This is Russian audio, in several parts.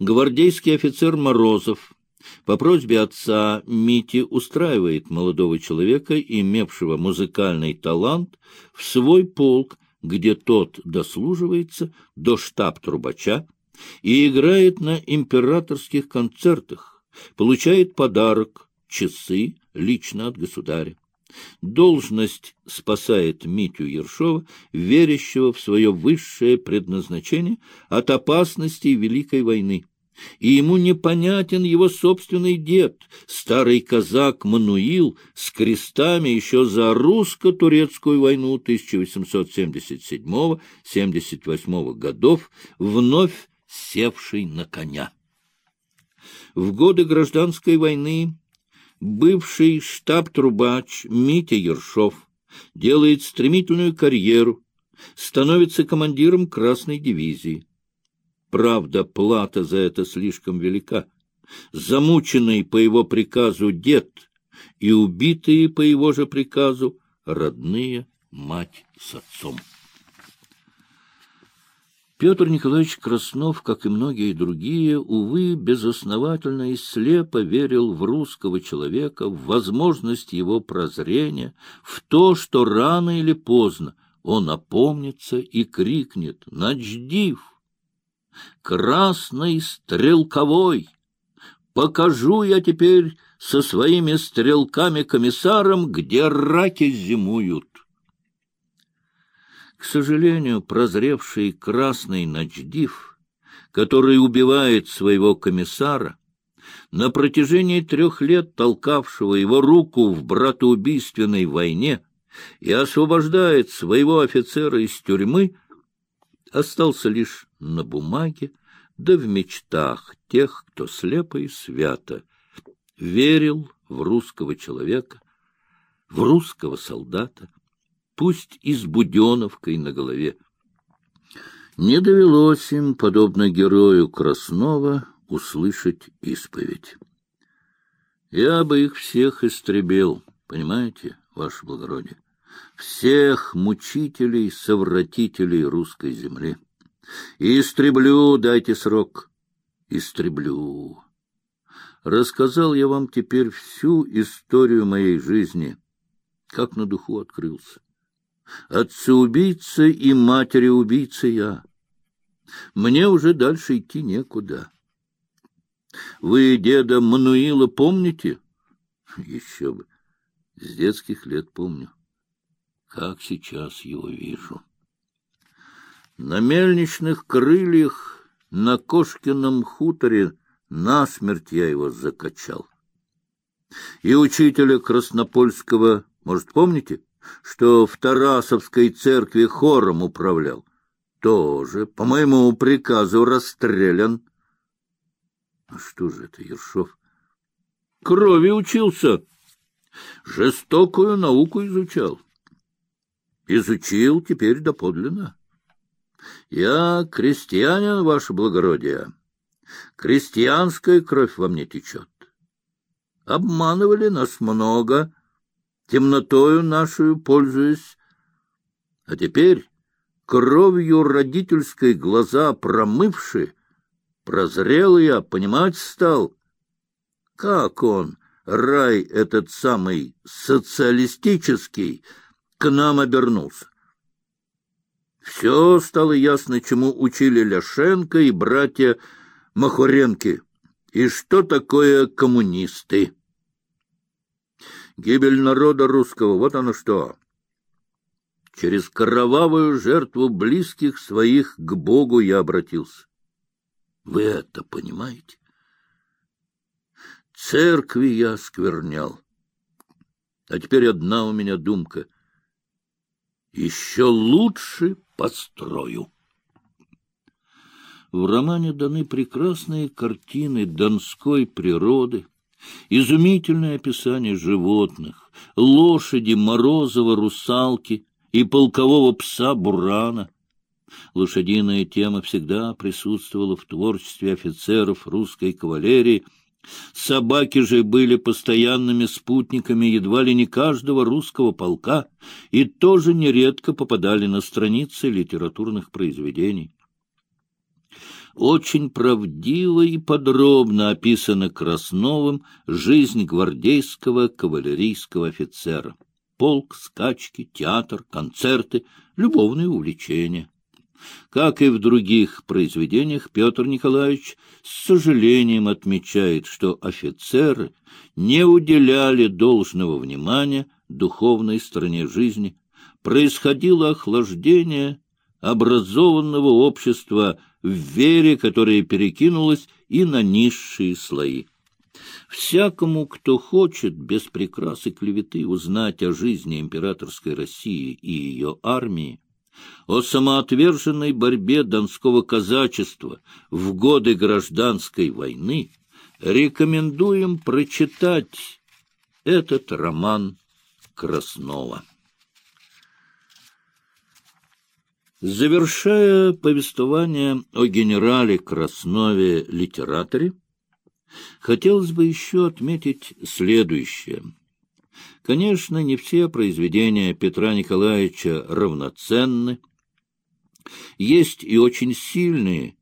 Гвардейский офицер Морозов по просьбе отца Мити устраивает молодого человека, имевшего музыкальный талант, в свой полк, где тот дослуживается до штаб-трубача и играет на императорских концертах, получает подарок — часы лично от государя. Должность спасает Митю Ершова, верящего в свое высшее предназначение, от опасностей Великой войны. И ему непонятен его собственный дед, старый казак Мануил, с крестами еще за русско-турецкую войну 1877-78 годов, вновь севший на коня. В годы гражданской войны бывший штаб-трубач Митя Ершов делает стремительную карьеру, становится командиром Красной дивизии. Правда, плата за это слишком велика. Замученный по его приказу дед и убитые по его же приказу родные мать с отцом. Петр Николаевич Краснов, как и многие другие, увы, безосновательно и слепо верил в русского человека, в возможность его прозрения, в то, что рано или поздно он опомнится и крикнет «Начдив! Красный стрелковой! Покажу я теперь со своими стрелками-комиссаром, где раки зимуют!» К сожалению, прозревший красный ночдив, который убивает своего комиссара, на протяжении трех лет толкавшего его руку в братоубийственной войне и освобождает своего офицера из тюрьмы, остался лишь на бумаге, да в мечтах тех, кто слепо и свято верил в русского человека, в русского солдата, пусть и с буденовкой на голове. Не довелось им, подобно герою Краснова, услышать исповедь. Я бы их всех истребил, понимаете, ваше благородие? Всех мучителей, совратителей русской земли. Истреблю, дайте срок. Истреблю. Рассказал я вам теперь всю историю моей жизни, как на духу открылся. Отца-убийца и матери-убийца я. Мне уже дальше идти некуда. Вы деда Мануила помните? Еще бы. С детских лет помню. Как сейчас его вижу. На мельничных крыльях на Кошкином хуторе насмерть я его закачал. И учителя Краснопольского, может, помните? что в Тарасовской церкви хором управлял, тоже по моему приказу расстрелян. А что же это, Ершов? Крови учился, жестокую науку изучал. Изучил теперь доподлинно. Я крестьянин, ваше благородие. Крестьянская кровь во мне течет. Обманывали нас много, темнотою нашу пользуясь. А теперь, кровью родительской глаза промывши, прозрел я, понимать стал, как он, рай этот самый социалистический, к нам обернулся. Все стало ясно, чему учили Ляшенко и братья Махуренки, и что такое коммунисты. Гибель народа русского, вот оно что. Через кровавую жертву близких своих к Богу я обратился. Вы это понимаете? Церкви я сквернял. А теперь одна у меня думка. Еще лучше построю. В романе даны прекрасные картины донской природы, Изумительное описание животных, лошади Морозова, русалки и полкового пса Бурана. Лошадиная тема всегда присутствовала в творчестве офицеров русской кавалерии. Собаки же были постоянными спутниками едва ли не каждого русского полка и тоже нередко попадали на страницы литературных произведений. очень правдиво и подробно описана Красновым жизнь гвардейского кавалерийского офицера. Полк, скачки, театр, концерты, любовные увлечения. Как и в других произведениях, Петр Николаевич с сожалением отмечает, что офицеры не уделяли должного внимания духовной стороне жизни, происходило охлаждение образованного общества в вере, которая перекинулась и на низшие слои. Всякому, кто хочет без прикрас и клеветы узнать о жизни императорской России и ее армии, о самоотверженной борьбе донского казачества в годы гражданской войны, рекомендуем прочитать этот роман Краснова. Завершая повествование о генерале Краснове литераторе, хотелось бы еще отметить следующее. Конечно, не все произведения Петра Николаевича равноценны. Есть и очень сильные,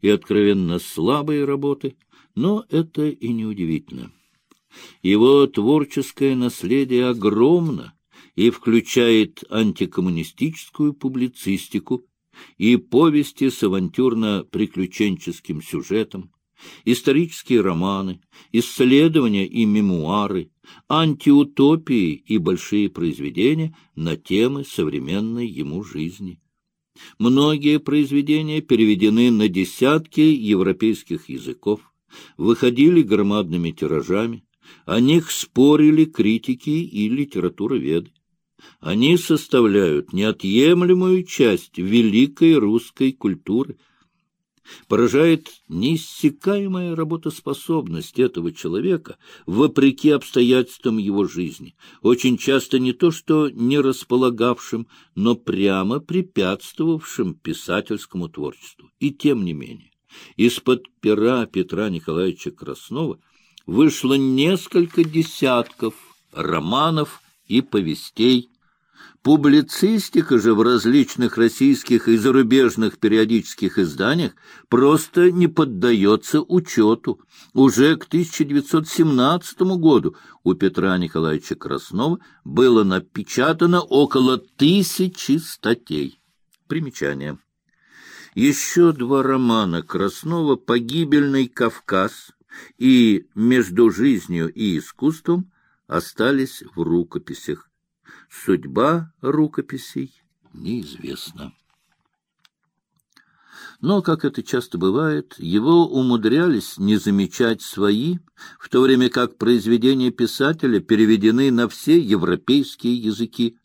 и откровенно слабые работы, но это и неудивительно. Его творческое наследие огромно, и включает антикоммунистическую публицистику и повести с авантюрно-приключенческим сюжетом, исторические романы, исследования и мемуары, антиутопии и большие произведения на темы современной ему жизни. Многие произведения переведены на десятки европейских языков, выходили громадными тиражами, о них спорили критики и литературоведы. Они составляют неотъемлемую часть великой русской культуры. Поражает неиссякаемая работоспособность этого человека вопреки обстоятельствам его жизни, очень часто не то что не располагавшим, но прямо препятствовавшим писательскому творчеству. И тем не менее, из-под пера Петра Николаевича Краснова вышло несколько десятков романов и повестей Публицистика же в различных российских и зарубежных периодических изданиях просто не поддается учету. Уже к 1917 году у Петра Николаевича Краснова было напечатано около тысячи статей. Примечание. Еще два романа Краснова «Погибельный Кавказ» и «Между жизнью и искусством» остались в рукописях. Судьба рукописей неизвестна. Но, как это часто бывает, его умудрялись не замечать свои, в то время как произведения писателя переведены на все европейские языки.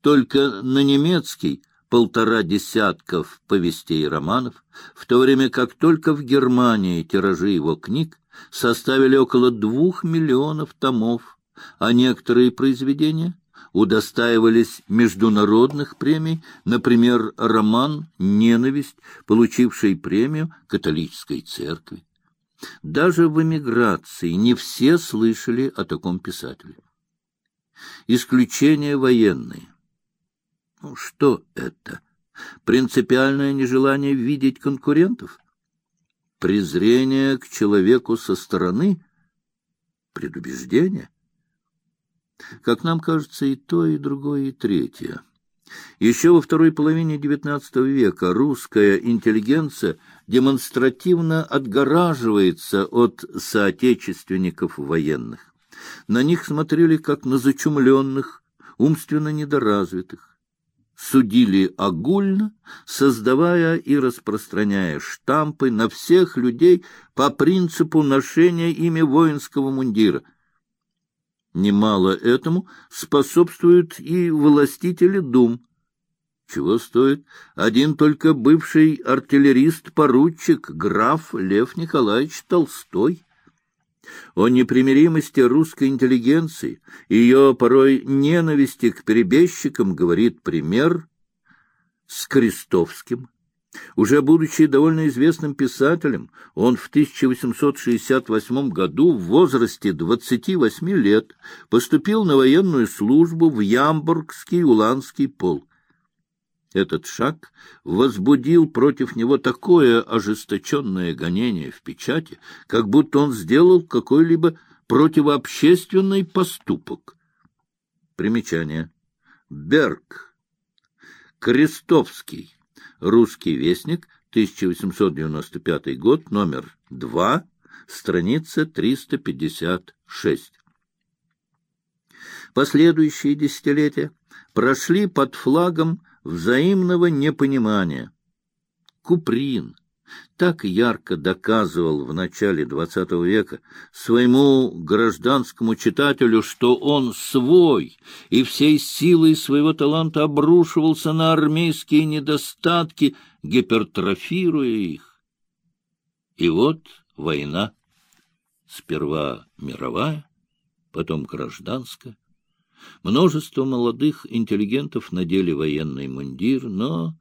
Только на немецкий полтора десятков повестей и романов, в то время как только в Германии тиражи его книг составили около двух миллионов томов, а некоторые произведения удостаивались международных премий, например, роман «Ненависть», получивший премию католической церкви. Даже в эмиграции не все слышали о таком писателе. Исключения военные. Ну, что это? Принципиальное нежелание видеть конкурентов? Презрение к человеку со стороны? Предубеждение? Как нам кажется, и то, и другое, и третье. Еще во второй половине XIX века русская интеллигенция демонстративно отгораживается от соотечественников военных. На них смотрели как на зачумленных, умственно недоразвитых. Судили огульно, создавая и распространяя штампы на всех людей по принципу ношения ими воинского мундира – Немало этому способствуют и властители дум. Чего стоит один только бывший артиллерист-поручик граф Лев Николаевич Толстой? О непримиримости русской интеллигенции, ее порой ненависти к перебежчикам говорит пример с Крестовским. Уже будучи довольно известным писателем, он в 1868 году в возрасте 28 лет поступил на военную службу в Ямбургский Уланский полк. Этот шаг возбудил против него такое ожесточенное гонение в печати, как будто он сделал какой-либо противообщественный поступок. Примечание. Берг. Крестовский. Русский вестник. 1895 год. Номер 2. Страница 356. Последующие десятилетия прошли под флагом взаимного непонимания. Куприн так ярко доказывал в начале XX века своему гражданскому читателю, что он свой и всей силой своего таланта обрушивался на армейские недостатки, гипертрофируя их. И вот война, сперва мировая, потом гражданская. Множество молодых интеллигентов надели военный мундир, но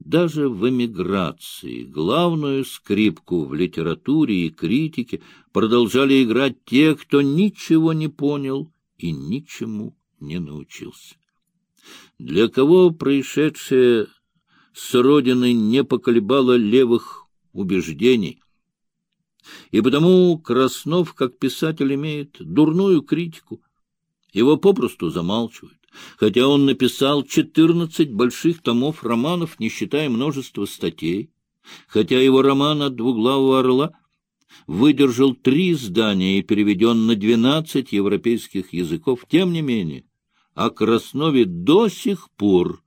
даже в эмиграции главную скрипку в литературе и критике продолжали играть те, кто ничего не понял и ничему не научился. Для кого происшедшее с родины не поколебало левых убеждений. И потому Краснов, как писатель, имеет дурную критику. Его попросту замалчивают хотя он написал четырнадцать больших томов романов, не считая множества статей, хотя его роман «От двуглавого орла» выдержал три издания и переведен на двенадцать европейских языков, тем не менее, о Краснове до сих пор,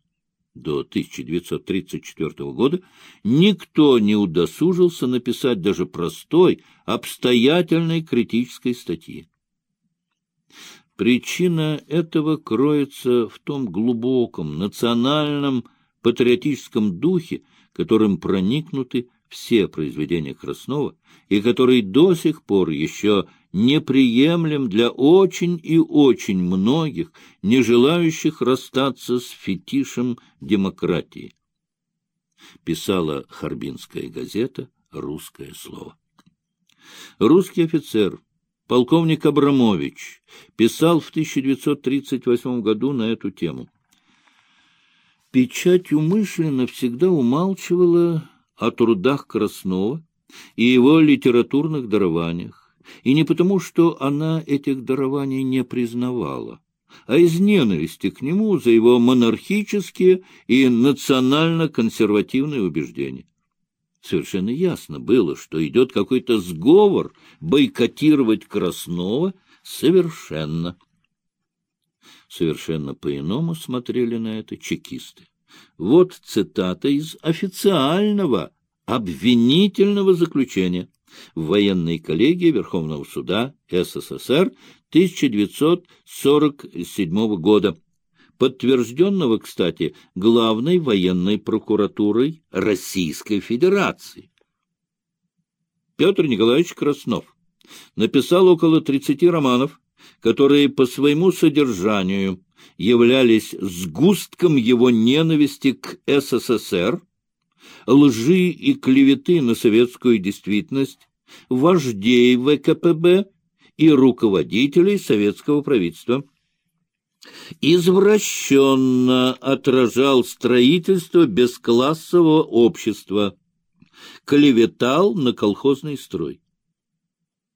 до 1934 года, никто не удосужился написать даже простой, обстоятельной критической статьи. Причина этого кроется в том глубоком национальном патриотическом духе, которым проникнуты все произведения Краснова, и который до сих пор еще неприемлем для очень и очень многих, не желающих расстаться с фетишем демократии. Писала Харбинская газета «Русское слово». Русский офицер полковник Абрамович писал в 1938 году на эту тему. Печать умышленно всегда умалчивала о трудах Краснова и его литературных дарованиях, и не потому, что она этих дарований не признавала, а из ненависти к нему за его монархические и национально-консервативные убеждения. Совершенно ясно было, что идет какой-то сговор бойкотировать Краснова совершенно. Совершенно по-иному смотрели на это чекисты. Вот цитата из официального обвинительного заключения в военной коллегии Верховного суда СССР 1947 года подтвержденного, кстати, главной военной прокуратурой Российской Федерации. Петр Николаевич Краснов написал около 30 романов, которые по своему содержанию являлись сгустком его ненависти к СССР, лжи и клеветы на советскую действительность, вождей ВКПБ и руководителей советского правительства извращенно отражал строительство бесклассового общества, клеветал на колхозный строй.